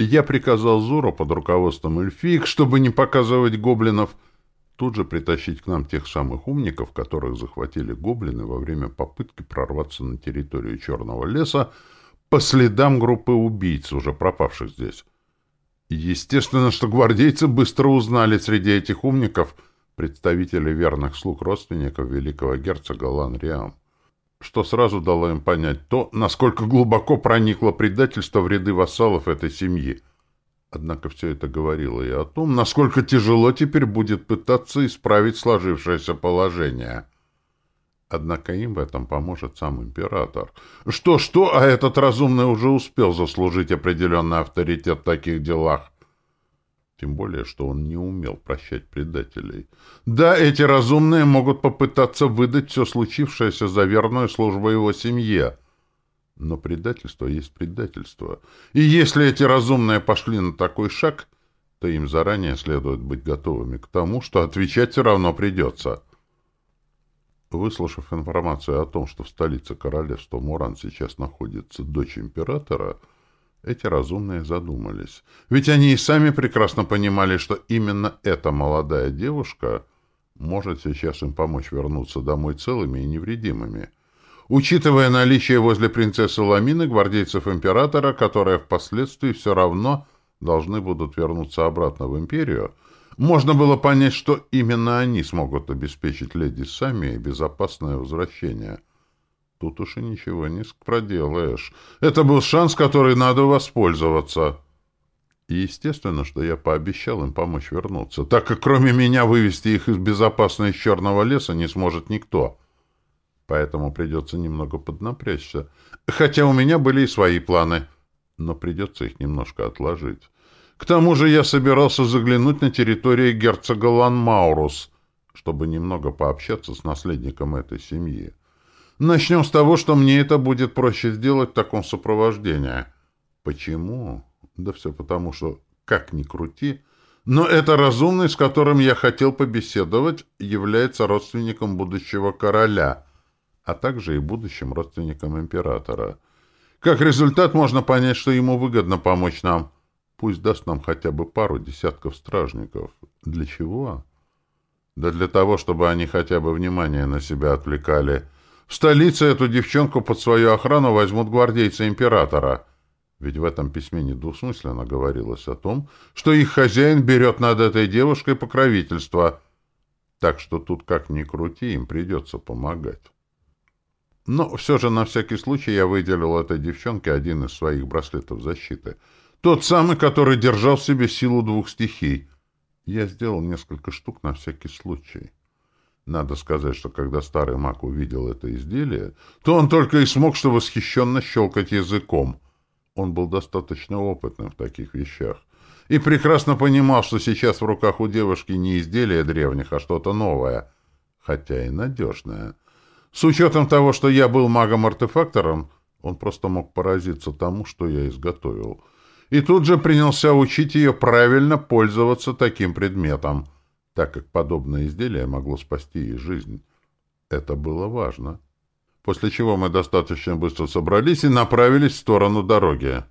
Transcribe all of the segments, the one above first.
Я приказал Зуру под руководством эльфиек, чтобы не показывать гоблинов, тут же притащить к нам тех самых умников, которых захватили гоблины во время попытки прорваться на территорию Черного леса по следам группы убийц, уже пропавших здесь. Естественно, что гвардейцы быстро узнали среди этих умников представителей верных слуг родственников великого герцога Ланриам, что сразу дало им понять то, насколько глубоко проникло предательство в ряды вассалов этой семьи — Однако все это говорило и о том, насколько тяжело теперь будет пытаться исправить сложившееся положение. Однако им в этом поможет сам император. Что-что, а этот разумный уже успел заслужить определенный авторитет в таких делах. Тем более, что он не умел прощать предателей. Да, эти разумные могут попытаться выдать все случившееся за верную службу его семье — но предательство есть предательство. И если эти разумные пошли на такой шаг, то им заранее следует быть готовыми к тому, что отвечать все равно придется. Выслушав информацию о том, что в столице королевства Муран сейчас находится дочь императора, эти разумные задумались. Ведь они и сами прекрасно понимали, что именно эта молодая девушка может сейчас им помочь вернуться домой целыми и невредимыми — учитывая наличие возле принцессы Ламины гвардейцев императора, которые впоследствии все равно должны будут вернуться обратно в империю, можно было понять, что именно они смогут обеспечить леди Сами безопасное возвращение. Тут уж и ничего не проделаешь. Это был шанс, который надо воспользоваться. И естественно, что я пообещал им помочь вернуться, так как кроме меня вывести их из безопасной черного леса не сможет никто — поэтому придется немного поднапрячься. Хотя у меня были и свои планы, но придется их немножко отложить. К тому же я собирался заглянуть на территорию герцога Ланмаурус, чтобы немного пообщаться с наследником этой семьи. Начнем с того, что мне это будет проще сделать в таком сопровождении. Почему? Да все потому, что, как ни крути, но это разумный, с которым я хотел побеседовать, является родственником будущего короля — а также и будущим родственникам императора. Как результат, можно понять, что ему выгодно помочь нам. Пусть даст нам хотя бы пару десятков стражников. Для чего? Да для того, чтобы они хотя бы внимание на себя отвлекали. В столице эту девчонку под свою охрану возьмут гвардейцы императора. Ведь в этом письме недвусмысленно говорилось о том, что их хозяин берет над этой девушкой покровительство. Так что тут как ни крути, им придется помогать. Но все же на всякий случай я выделил этой девчонке один из своих браслетов защиты. Тот самый, который держал в себе силу двух стихий. Я сделал несколько штук на всякий случай. Надо сказать, что когда старый маг увидел это изделие, то он только и смог что восхищенно щелкать языком. Он был достаточно опытным в таких вещах и прекрасно понимал, что сейчас в руках у девушки не изделие древних, а что-то новое, хотя и надежное — с учетом того, что я был магом-артефактором, он просто мог поразиться тому, что я изготовил. И тут же принялся учить ее правильно пользоваться таким предметом, так как подобное изделие могло спасти ей жизнь. Это было важно. После чего мы достаточно быстро собрались и направились в сторону дороги.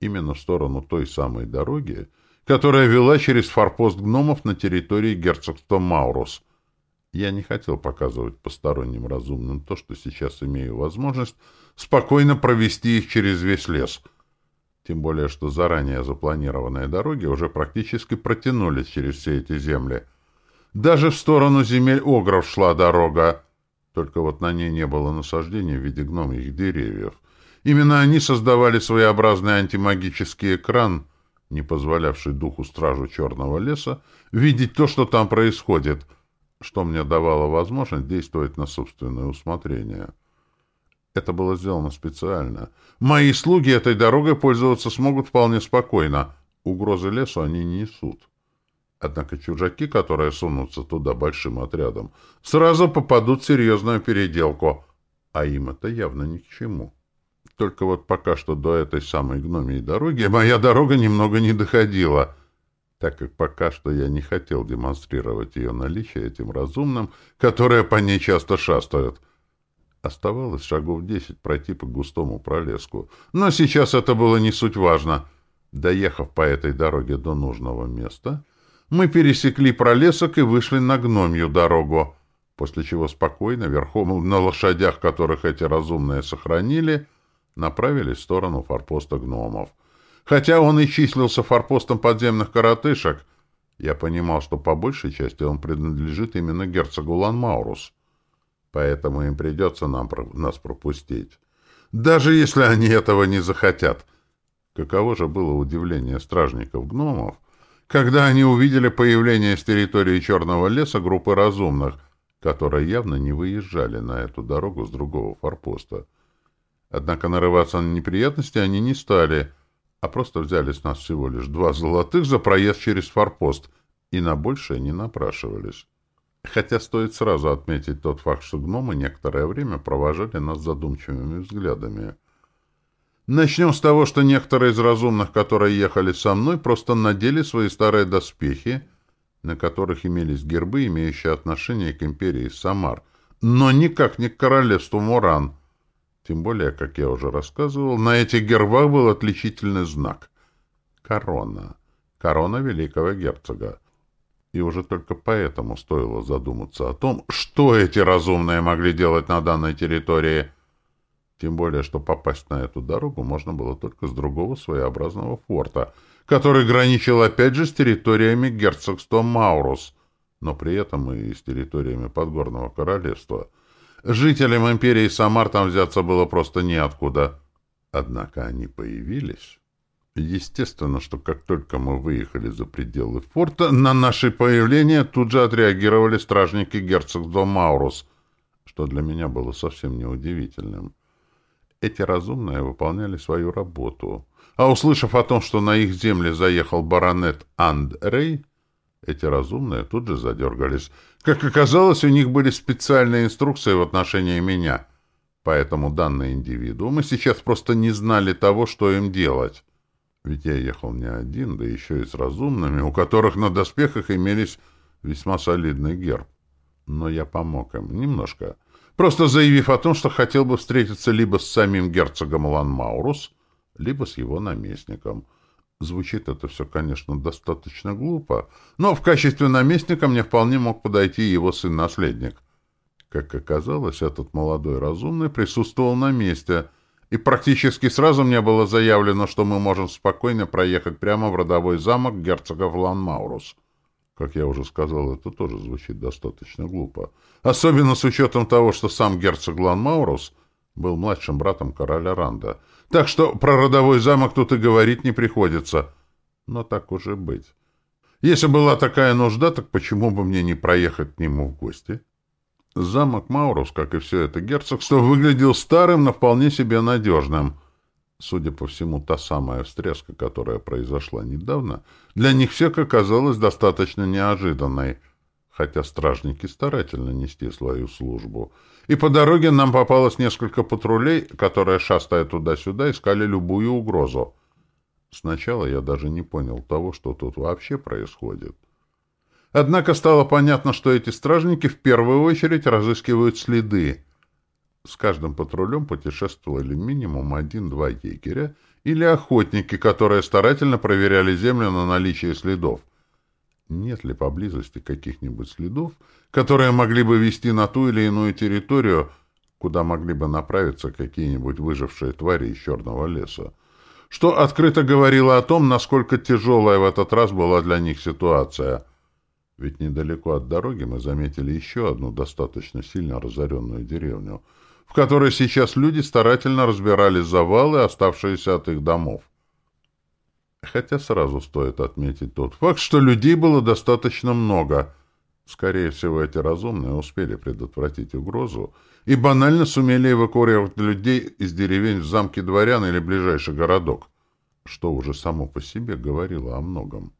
Именно в сторону той самой дороги, которая вела через форпост гномов на территории герцогства Маурус — я не хотел показывать посторонним разумным то, что сейчас имею возможность спокойно провести их через весь лес. Тем более, что заранее запланированные дороги уже практически протянулись через все эти земли. Даже в сторону земель Огров шла дорога, только вот на ней не было насаждений в виде гномьих деревьев. Именно они создавали своеобразный антимагический экран, не позволявший духу-стражу Черного леса видеть то, что там происходит — что мне давало возможность действовать на собственное усмотрение. Это было сделано специально. Мои слуги этой дорогой пользоваться смогут вполне спокойно. Угрозы лесу они не несут. Однако чужаки, которые сунутся туда большим отрядом, сразу попадут в серьезную переделку, а им это явно ни к чему. Только вот пока что до этой самой гномии дороги моя дорога немного не доходила — так как пока что я не хотел демонстрировать ее наличие этим разумным, которые по ней часто шастают. Оставалось шагов десять пройти по густому пролеску. Но сейчас это было не суть важно. Доехав по этой дороге до нужного места, мы пересекли пролесок и вышли на гномью дорогу, после чего спокойно, верхом на лошадях, которых эти разумные сохранили, направились в сторону форпоста гномов. Хотя он и числился форпостом подземных коротышек, я понимал, что по большей части он принадлежит именно герцогу Ланмаурус. Поэтому им придется нам, нас пропустить. Даже если они этого не захотят. Каково же было удивление стражников-гномов, когда они увидели появление с территории Черного леса группы разумных, которые явно не выезжали на эту дорогу с другого форпоста. Однако нарываться на неприятности они не стали, а просто взяли с нас всего лишь два золотых за проезд через форпост и на большее не напрашивались. Хотя стоит сразу отметить тот факт, что гномы некоторое время провожали нас задумчивыми взглядами. Начнем с того, что некоторые из разумных, которые ехали со мной, просто надели свои старые доспехи, на которых имелись гербы, имеющие отношение к империи Самар, но никак не к королевству Муран — тем более, как я уже рассказывал, на этих гербах был отличительный знак — корона. Корона великого герцога. И уже только поэтому стоило задуматься о том, что эти разумные могли делать на данной территории. Тем более, что попасть на эту дорогу можно было только с другого своеобразного форта, который граничил опять же с территориями герцогства Маурус, но при этом и с территориями Подгорного королевства — Жителям империи Самар там взяться было просто неоткуда. Однако они появились. Естественно, что как только мы выехали за пределы форта, на наше появление тут же отреагировали стражники герцогства Маурус, что для меня было совсем неудивительным. Эти разумные выполняли свою работу. А услышав о том, что на их земле заехал баронет Анд Рей, эти разумные тут же задергались. Как оказалось, у них были специальные инструкции в отношении меня. Поэтому данные индивидуумы сейчас просто не знали того, что им делать. Ведь я ехал не один, да еще и с разумными, у которых на доспехах имелись весьма солидный герб. Но я помог им немножко, просто заявив о том, что хотел бы встретиться либо с самим герцогом Ланмаурус, либо с его наместником — Звучит это все, конечно, достаточно глупо, но в качестве наместника мне вполне мог подойти его сын-наследник. Как оказалось, этот молодой разумный присутствовал на месте, и практически сразу мне было заявлено, что мы можем спокойно проехать прямо в родовой замок герцога Вланмаурус. Как я уже сказал, это тоже звучит достаточно глупо. Особенно с учетом того, что сам герцог Ланмаурус был младшим братом короля Ранда — так что про родовой замок тут и говорить не приходится. Но так уже быть. Если была такая нужда, так почему бы мне не проехать к нему в гости? Замок Маурус, как и все это герцогство, выглядел старым, но вполне себе надежным. Судя по всему, та самая встряска, которая произошла недавно, для них всех оказалась достаточно неожиданной — хотя стражники старательно нести свою службу. И по дороге нам попалось несколько патрулей, которые, шастая туда-сюда, искали любую угрозу. Сначала я даже не понял того, что тут вообще происходит. Однако стало понятно, что эти стражники в первую очередь разыскивают следы. С каждым патрулем путешествовали минимум один-два егеря или охотники, которые старательно проверяли землю на наличие следов — нет ли поблизости каких-нибудь следов, которые могли бы вести на ту или иную территорию, куда могли бы направиться какие-нибудь выжившие твари из черного леса, что открыто говорило о том, насколько тяжелая в этот раз была для них ситуация. Ведь недалеко от дороги мы заметили еще одну достаточно сильно разоренную деревню, в которой сейчас люди старательно разбирали завалы, оставшиеся от их домов. Хотя сразу стоит отметить тот факт, что людей было достаточно много. Скорее всего, эти разумные успели предотвратить угрозу и банально сумели эвакуировать людей из деревень в замки дворян или ближайший городок, что уже само по себе говорило о многом.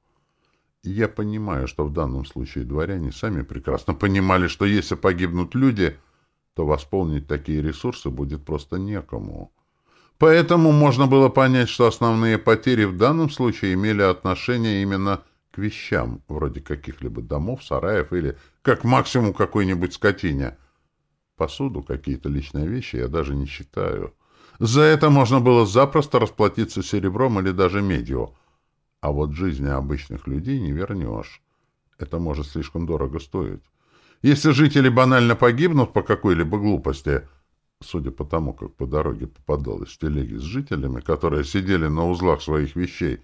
Я понимаю, что в данном случае дворяне сами прекрасно понимали, что если погибнут люди, то восполнить такие ресурсы будет просто некому. Поэтому можно было понять, что основные потери в данном случае имели отношение именно к вещам, вроде каких-либо домов, сараев или, как максимум, какой-нибудь скотине. Посуду, какие-то личные вещи я даже не считаю. За это можно было запросто расплатиться серебром или даже медью — А вот жизни обычных людей не вернешь. Это может слишком дорого стоить. Если жители банально погибнут по какой-либо глупости, судя по тому, как по дороге попадалось телеги с жителями, которые сидели на узлах своих вещей,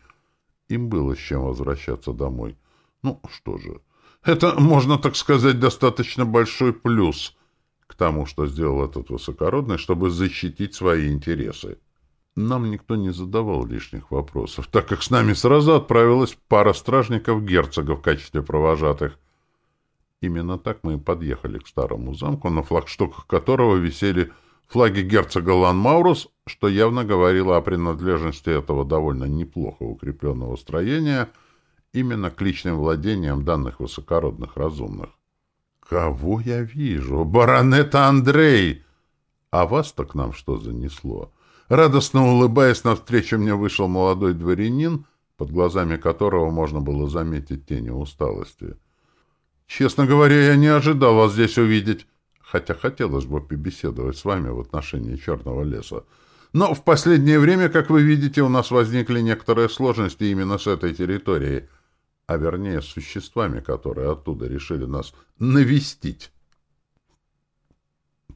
им было с чем возвращаться домой. Ну, что же, это, можно так сказать, достаточно большой плюс к тому, что сделал этот высокородный, чтобы защитить свои интересы. Нам никто не задавал лишних вопросов, так как с нами сразу отправилась пара стражников герцога в качестве провожатых. Именно так мы и подъехали к старому замку, на флагштоках которого висели флаги герцога Ланмаурус, что явно говорило о принадлежности этого довольно неплохо укрепленного строения именно к личным владениям данных высокородных разумных. «Кого я вижу? Баронета Андрей! А вас-то к нам что занесло?» Радостно улыбаясь, навстречу мне вышел молодой дворянин, под глазами которого можно было заметить тени усталости. «Честно говоря, я не ожидал вас здесь увидеть, хотя хотелось бы побеседовать с вами в отношении Черного леса. Но в последнее время, как вы видите, у нас возникли некоторые сложности именно с этой территорией, а вернее с существами, которые оттуда решили нас навестить».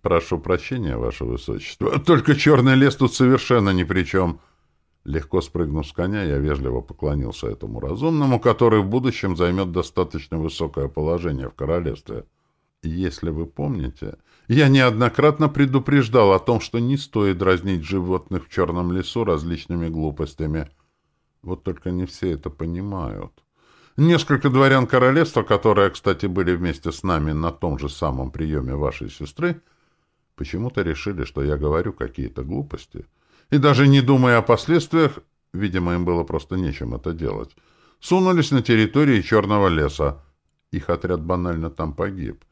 «Прошу прощения, Ваше Высочество. Только черный лес тут совершенно ни при чем». Легко спрыгнув с коня, я вежливо поклонился этому разумному, который в будущем займет достаточно высокое положение в королевстве. Если вы помните, я неоднократно предупреждал о том, что не стоит дразнить животных в черном лесу различными глупостями. Вот только не все это понимают. Несколько дворян королевства, которые, кстати, были вместе с нами на том же самом приеме вашей сестры, — Почему-то решили, что я говорю какие-то глупости. И даже не думая о последствиях, видимо, им было просто нечем это делать, сунулись на территории Черного леса. Их отряд банально там погиб.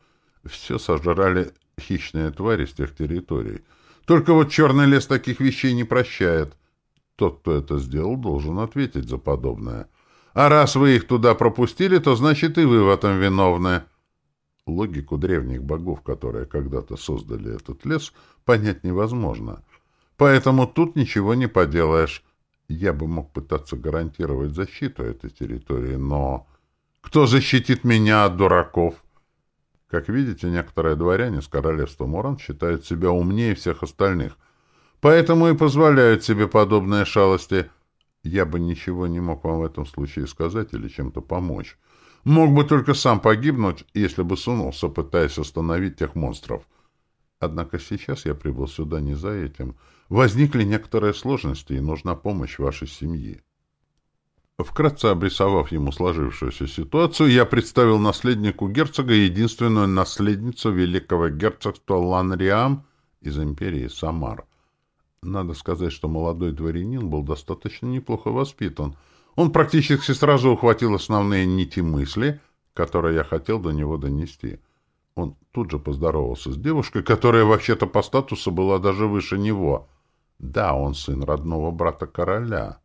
Все сожрали хищные твари с тех территорий. Только вот Черный лес таких вещей не прощает. Тот, кто это сделал, должен ответить за подобное. А раз вы их туда пропустили, то значит и вы в этом виновны. Логику древних богов, которые когда-то создали этот лес, понять невозможно. Поэтому тут ничего не поделаешь. Я бы мог пытаться гарантировать защиту этой территории, но... Кто защитит меня от дураков? Как видите, некоторые дворяне с королевства Муран считают себя умнее всех остальных, поэтому и позволяют себе подобные шалости. Я бы ничего не мог вам в этом случае сказать или чем-то помочь. Мог бы только сам погибнуть, если бы сунулся, пытаясь остановить тех монстров. Однако сейчас я прибыл сюда не за этим. Возникли некоторые сложности, и нужна помощь вашей семьи. Вкратце обрисовав ему сложившуюся ситуацию, я представил наследнику герцога единственную наследницу великого герцогства Ланриам из империи Самар. Надо сказать, что молодой дворянин был достаточно неплохо воспитан — он практически сразу ухватил основные нити мысли, которые я хотел до него донести. Он тут же поздоровался с девушкой, которая вообще-то по статусу была даже выше него. Да, он сын родного брата короля.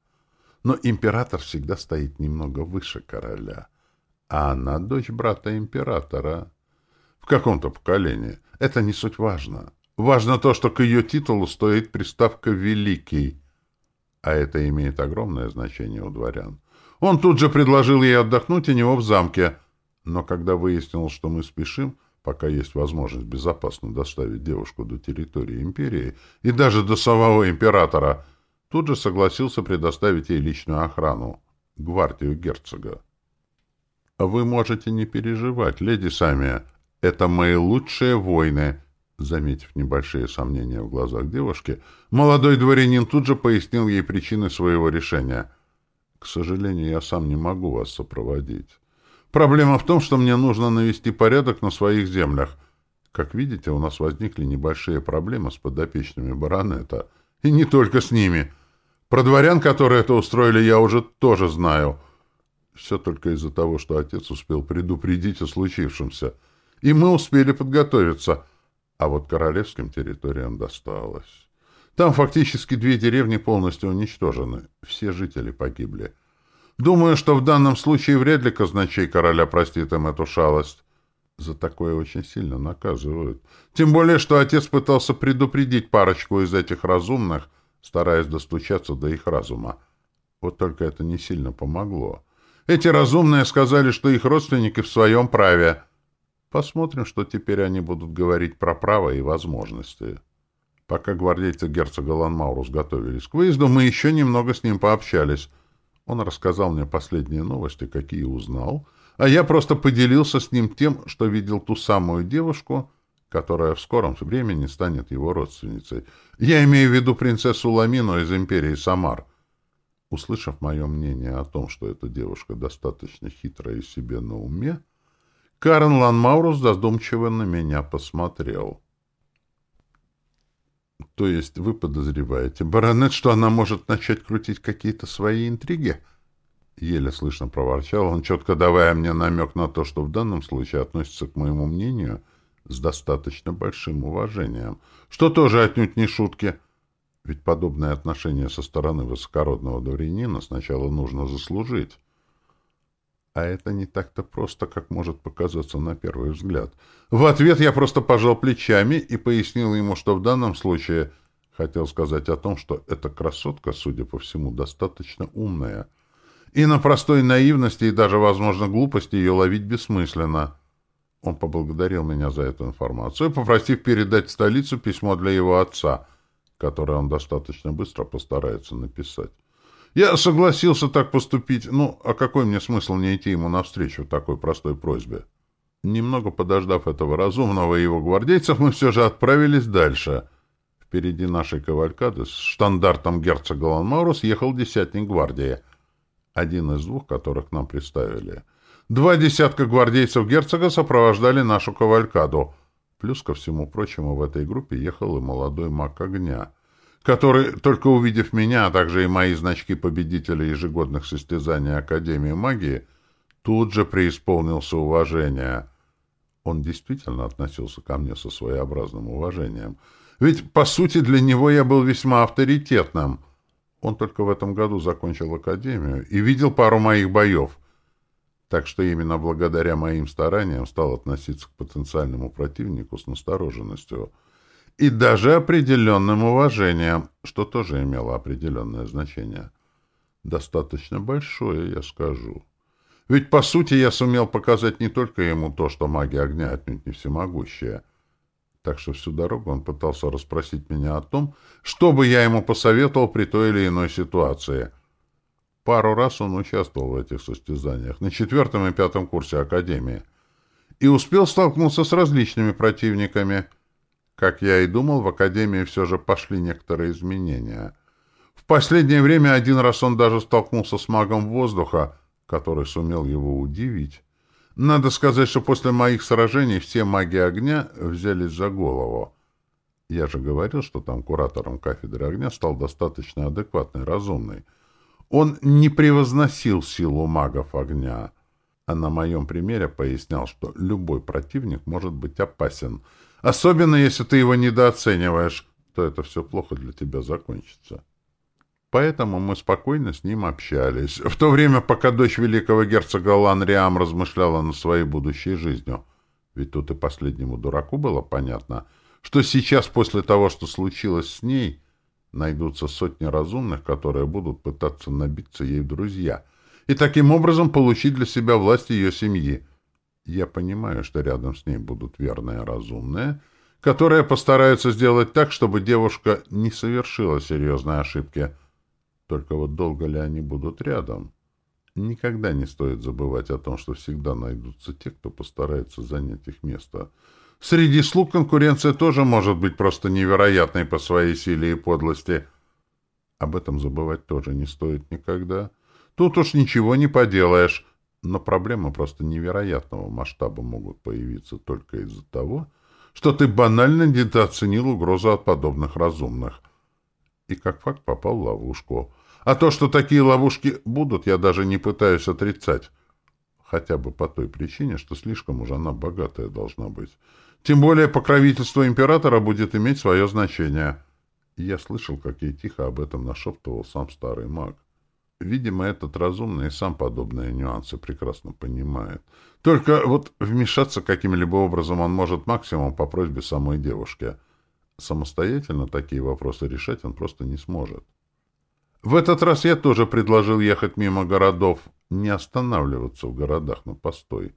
Но император всегда стоит немного выше короля. А она дочь брата императора. В каком-то поколении. Это не суть важно. Важно то, что к ее титулу стоит приставка «великий», а это имеет огромное значение у дворян. Он тут же предложил ей отдохнуть у него в замке, но когда выяснил, что мы спешим, пока есть возможность безопасно доставить девушку до территории империи и даже до самого императора, тут же согласился предоставить ей личную охрану, гвардию герцога. «Вы можете не переживать, леди Самия, это мои лучшие воины», Заметив небольшие сомнения в глазах девушки, молодой дворянин тут же пояснил ей причины своего решения. «К сожалению, я сам не могу вас сопроводить. Проблема в том, что мне нужно навести порядок на своих землях. Как видите, у нас возникли небольшие проблемы с подопечными баронета. И не только с ними. Про дворян, которые это устроили, я уже тоже знаю. Все только из-за того, что отец успел предупредить о случившемся. И мы успели подготовиться». А вот королевским территориям досталось. Там фактически две деревни полностью уничтожены. Все жители погибли. Думаю, что в данном случае вряд ли казначей короля простит им эту шалость. За такое очень сильно наказывают. Тем более, что отец пытался предупредить парочку из этих разумных, стараясь достучаться до их разума. Вот только это не сильно помогло. Эти разумные сказали, что их родственники в своем праве. Посмотрим, что теперь они будут говорить про право и возможности. Пока гвардейцы герцога Ланмаурус готовились к выезду, мы еще немного с ним пообщались. Он рассказал мне последние новости, какие узнал, а я просто поделился с ним тем, что видел ту самую девушку, которая в скором времени станет его родственницей. Я имею в виду принцессу Ламину из империи Самар. Услышав мое мнение о том, что эта девушка достаточно хитрая и себе на уме, Карен Ланмаурус задумчиво на меня посмотрел. — То есть вы подозреваете, баронет, что она может начать крутить какие-то свои интриги? Еле слышно проворчал он, четко давая мне намек на то, что в данном случае относится к моему мнению с достаточно большим уважением, что тоже отнюдь не шутки — ведь подобное отношение со стороны высокородного дворянина сначала нужно заслужить. А это не так-то просто, как может показаться на первый взгляд. В ответ я просто пожал плечами и пояснил ему, что в данном случае хотел сказать о том, что эта красотка, судя по всему, достаточно умная. И на простой наивности и даже, возможно, глупости ее ловить бессмысленно. Он поблагодарил меня за эту информацию, попросив передать в столицу письмо для его отца — которое он достаточно быстро постарается написать. Я согласился так поступить, ну, а какой мне смысл не идти ему навстречу такой простой просьбе? Немного подождав этого разумного и его гвардейцев, мы все же отправились дальше. Впереди нашей кавалькады с штандартом герцога Ланмаурус ехал десятник гвардии, один из двух, которых нам представили. Два десятка гвардейцев герцога сопровождали нашу кавалькаду — Плюс ко всему прочему в этой группе ехал и молодой маг огня, который, только увидев меня, а также и мои значки победителя ежегодных состязаний Академии магии, тут же преисполнился уважения. Он действительно относился ко мне со своеобразным уважением. Ведь, по сути, для него я был весьма авторитетным. Он только в этом году закончил Академию и видел пару моих боев — так что именно благодаря моим стараниям стал относиться к потенциальному противнику с настороженностью и даже определенным уважением, что тоже имело определенное значение. Достаточно большое, я скажу. Ведь, по сути, я сумел показать не только ему то, что магия огня отнюдь не всемогущая. Так что всю дорогу он пытался расспросить меня о том, что бы я ему посоветовал при той или иной ситуации — Пару раз он участвовал в этих состязаниях, на четвертом и пятом курсе Академии, и успел столкнуться с различными противниками. Как я и думал, в Академии все же пошли некоторые изменения. В последнее время один раз он даже столкнулся с магом воздуха, который сумел его удивить. Надо сказать, что после моих сражений все маги огня взялись за голову. Я же говорил, что там куратором кафедры огня стал достаточно адекватный, разумный — он не превозносил силу магов огня, а на моем примере пояснял, что любой противник может быть опасен, особенно если ты его недооцениваешь, то это все плохо для тебя закончится. Поэтому мы спокойно с ним общались, в то время, пока дочь великого герцога Ланриам размышляла над своей будущей жизнью. Ведь тут и последнему дураку было понятно, что сейчас, после того, что случилось с ней, Найдутся сотни разумных, которые будут пытаться набиться ей в друзья и таким образом получить для себя власть ее семьи. Я понимаю, что рядом с ней будут верные разумные, которые постараются сделать так, чтобы девушка не совершила серьезной ошибки. Только вот долго ли они будут рядом? Никогда не стоит забывать о том, что всегда найдутся те, кто постарается занять их место — Среди слуг конкуренция тоже может быть просто невероятной по своей силе и подлости. Об этом забывать тоже не стоит никогда. Тут уж ничего не поделаешь. Но проблемы просто невероятного масштаба могут появиться только из-за того, что ты банально недооценил угрозу от подобных разумных. И как факт попал в ловушку. А то, что такие ловушки будут, я даже не пытаюсь отрицать. Хотя бы по той причине, что слишком уж она богатая должна быть. Тем более покровительство императора будет иметь свое значение. Я слышал, как ей тихо об этом нашептывал сам старый маг. Видимо, этот разумный и сам подобные нюансы прекрасно понимает. Только вот вмешаться каким-либо образом он может максимум по просьбе самой девушки. Самостоятельно такие вопросы решать он просто не сможет. В этот раз я тоже предложил ехать мимо городов, не останавливаться в городах на постой.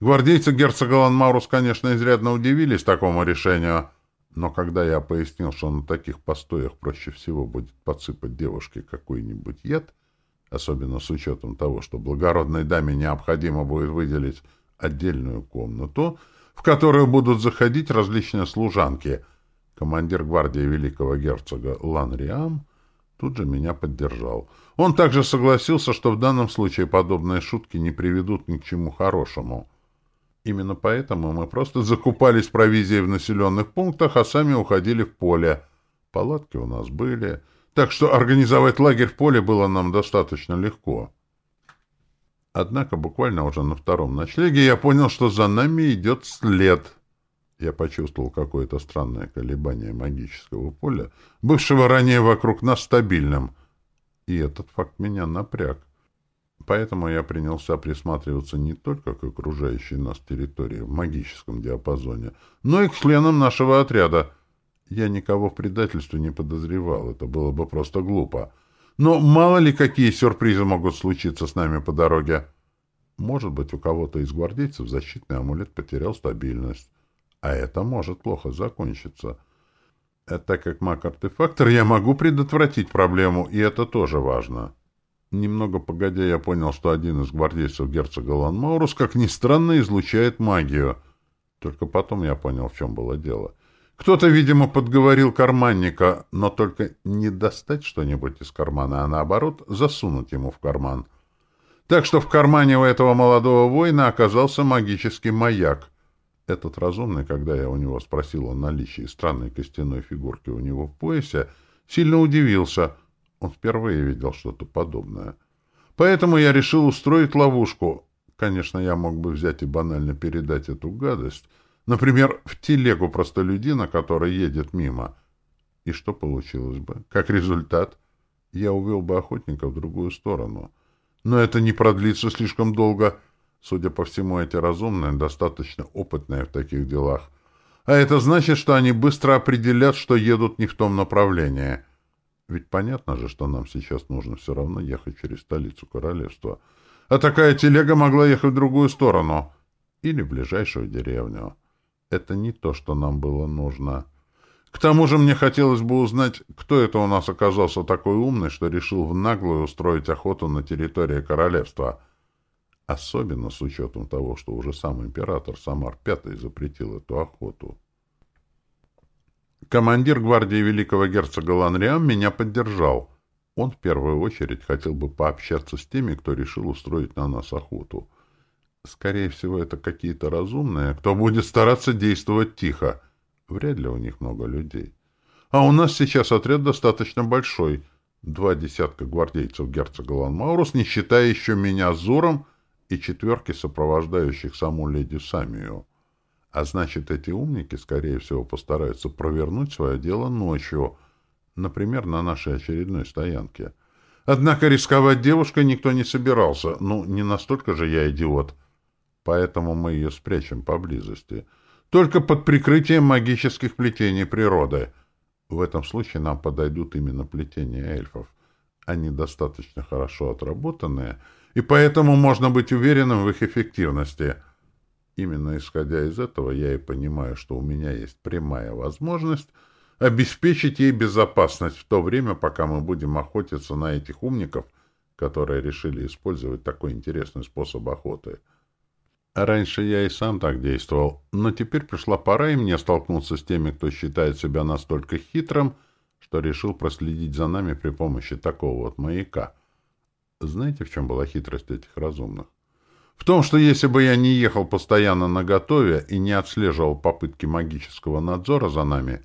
Гвардейцы герцога Ланмаурус, конечно, изрядно удивились такому решению, но когда я пояснил, что на таких постоях проще всего будет подсыпать девушке какой-нибудь яд, особенно с учетом того, что благородной даме необходимо будет выделить отдельную комнату, в которую будут заходить различные служанки, командир гвардии великого герцога Ланриам тут же меня поддержал. Он также согласился, что в данном случае подобные шутки не приведут ни к чему хорошему — Именно поэтому мы просто закупались провизией в населенных пунктах, а сами уходили в поле. Палатки у нас были, так что организовать лагерь в поле было нам достаточно легко. Однако буквально уже на втором ночлеге я понял, что за нами идет след. Я почувствовал какое-то странное колебание магического поля, бывшего ранее вокруг нас стабильным. И этот факт меня напряг. Поэтому я принялся присматриваться не только к окружающей нас территории в магическом диапазоне, но и к членам нашего отряда. Я никого в предательстве не подозревал, это было бы просто глупо. Но мало ли какие сюрпризы могут случиться с нами по дороге. Может быть, у кого-то из гвардейцев защитный амулет потерял стабильность. А это может плохо закончиться. А так как маг-артефактор, я могу предотвратить проблему, и это тоже важно. Немного погодя, я понял, что один из гвардейцев герцога Ланмаурус, как ни странно, излучает магию. Только потом я понял, в чем было дело. Кто-то, видимо, подговорил карманника, но только не достать что-нибудь из кармана, а наоборот засунуть ему в карман. Так что в кармане у этого молодого воина оказался магический маяк. Этот разумный, когда я у него спросил о наличии странной костяной фигурки у него в поясе, сильно удивился — он впервые видел что-то подобное. Поэтому я решил устроить ловушку. Конечно, я мог бы взять и банально передать эту гадость, например, в телегу простолюдина, который едет мимо. И что получилось бы? Как результат, я увел бы охотника в другую сторону. Но это не продлится слишком долго. Судя по всему, эти разумные достаточно опытные в таких делах. А это значит, что они быстро определят, что едут не в том направлении — ведь понятно же, что нам сейчас нужно все равно ехать через столицу королевства. А такая телега могла ехать в другую сторону. Или в ближайшую деревню. Это не то, что нам было нужно. К тому же мне хотелось бы узнать, кто это у нас оказался такой умный, что решил в наглую устроить охоту на территории королевства. Особенно с учетом того, что уже сам император Самар Пятый запретил эту охоту. Командир гвардии великого герцога Ланриам меня поддержал. Он в первую очередь хотел бы пообщаться с теми, кто решил устроить на нас охоту. Скорее всего, это какие-то разумные, кто будет стараться действовать тихо. Вряд ли у них много людей. А у нас сейчас отряд достаточно большой. Два десятка гвардейцев герцога Ланмаурус, не считая еще меня Зуром и четверки сопровождающих саму леди Самию. А значит, эти умники, скорее всего, постараются провернуть свое дело ночью, например, на нашей очередной стоянке. Однако рисковать девушкой никто не собирался. Ну, не настолько же я идиот. Поэтому мы ее спрячем поблизости. Только под прикрытием магических плетений природы. В этом случае нам подойдут именно плетения эльфов. Они достаточно хорошо отработанные, и поэтому можно быть уверенным в их эффективности — Именно исходя из этого я и понимаю, что у меня есть прямая возможность обеспечить ей безопасность в то время, пока мы будем охотиться на этих умников, которые решили использовать такой интересный способ охоты. Раньше я и сам так действовал, но теперь пришла пора и мне столкнуться с теми, кто считает себя настолько хитрым, что решил проследить за нами при помощи такого вот маяка. Знаете, в чем была хитрость этих разумных? В том, что если бы я не ехал постоянно наготове и не отслеживал попытки магического надзора за нами,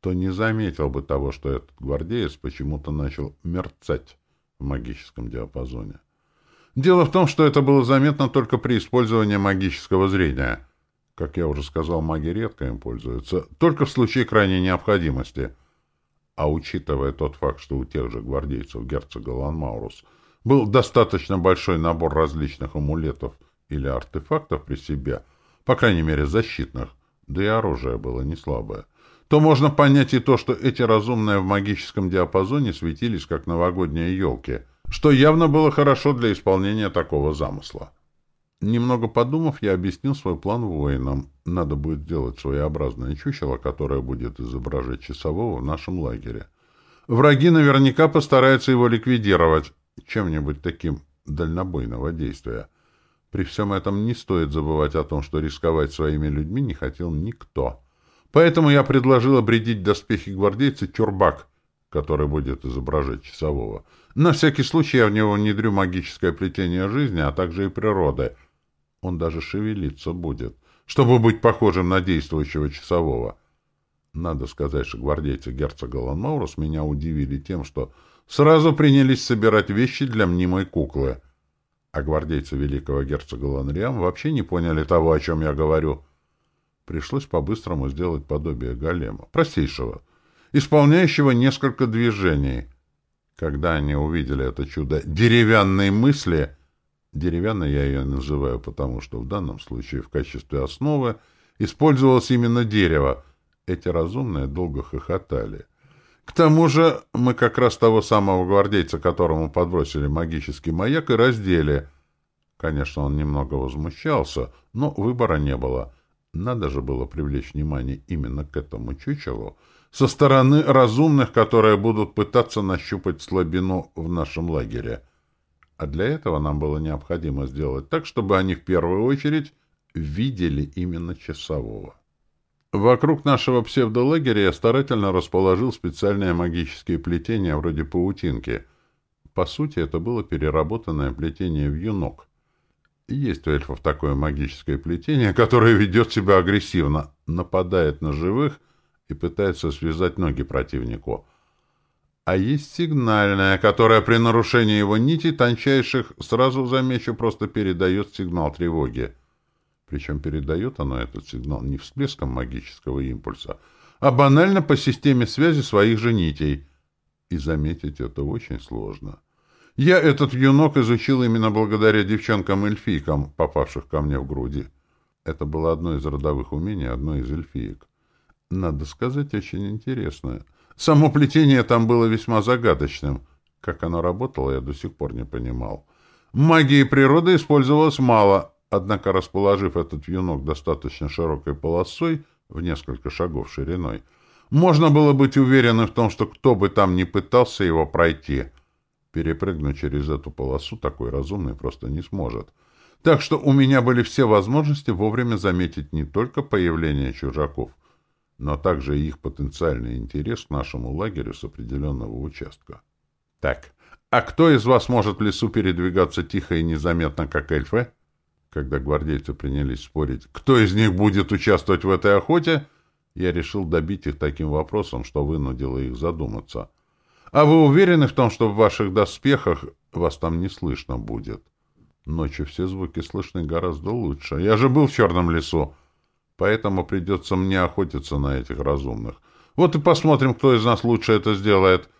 то не заметил бы того, что этот гвардеец почему-то начал мерцать в магическом диапазоне. Дело в том, что это было заметно только при использовании магического зрения. Как я уже сказал, маги редко им пользуются, только в случае крайней необходимости. А учитывая тот факт, что у тех же гвардейцев герцога Ланмаурус — был достаточно большой набор различных амулетов или артефактов при себе, по крайней мере защитных, да и оружие было не слабое, то можно понять и то, что эти разумные в магическом диапазоне светились, как новогодние елки, что явно было хорошо для исполнения такого замысла. Немного подумав, я объяснил свой план воинам. Надо будет сделать своеобразное чучело, которое будет изображать часового в нашем лагере. Враги наверняка постараются его ликвидировать чем-нибудь таким дальнобойного действия. При всем этом не стоит забывать о том, что рисковать своими людьми не хотел никто. Поэтому я предложил обредить доспехи гвардейца тюрбак, который будет изображать часового. На всякий случай я в него внедрю магическое плетение жизни, а также и природы — он даже шевелиться будет, чтобы быть похожим на действующего часового. Надо сказать, что гвардейцы герцога Ланмаурус меня удивили тем, что сразу принялись собирать вещи для мнимой куклы. А гвардейцы великого герцога Ланриам вообще не поняли того, о чем я говорю. Пришлось по-быстрому сделать подобие голема, простейшего, исполняющего несколько движений. Когда они увидели это чудо деревянной мысли — Деревянной я ее называю, потому что в данном случае в качестве основы использовалось именно дерево. Эти разумные долго хохотали. К тому же мы как раз того самого гвардейца, которому подбросили магический маяк, и раздели. Конечно, он немного возмущался, но выбора не было. Надо же было привлечь внимание именно к этому чучелу со стороны разумных, которые будут пытаться нащупать слабину в нашем лагере. А для этого нам было необходимо сделать так, чтобы они в первую очередь видели именно часового. Вокруг нашего псевдолагеря я старательно расположил специальные магические плетения вроде паутинки. По сути, это было переработанное плетение в юнок. Есть у эльфов такое магическое плетение, которое ведет себя агрессивно, нападает на живых и пытается связать ноги противнику — а есть сигнальная, которая при нарушении его нитей тончайших, сразу замечу, просто передает сигнал тревоги. Причем передает оно этот сигнал не всплеском магического импульса, а банально по системе связи своих же нитей. И заметить это очень сложно. Я этот юнок изучил именно благодаря девчонкам-эльфийкам, попавших ко мне в груди. Это было одно из родовых умений одной из эльфиек. Надо сказать, очень интересное — Само плетение там было весьма загадочным. Как оно работало, я до сих пор не понимал. Магии природы использовалось мало, однако, расположив этот вьюнок достаточно широкой полосой, в несколько шагов шириной, можно было быть уверенным в том, что кто бы там ни пытался его пройти, перепрыгнуть через эту полосу такой разумный просто не сможет. Так что у меня были все возможности вовремя заметить не только появление чужаков, но также и их потенциальный интерес к нашему лагерю с определенного участка. Так, а кто из вас может в лесу передвигаться тихо и незаметно, как эльфы? Когда гвардейцы принялись спорить, кто из них будет участвовать в этой охоте, я решил добить их таким вопросом, что вынудило их задуматься. А вы уверены в том, что в ваших доспехах вас там не слышно будет? Ночью все звуки слышны гораздо лучше. Я же был в черном лесу поэтому придется мне охотиться на этих разумных. Вот и посмотрим, кто из нас лучше это сделает.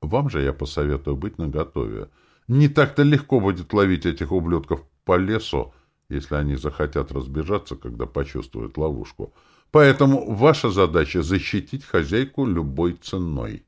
Вам же я посоветую быть наготове. Не так-то легко будет ловить этих ублюдков по лесу, если они захотят разбежаться, когда почувствуют ловушку. Поэтому ваша задача — защитить хозяйку любой ценой.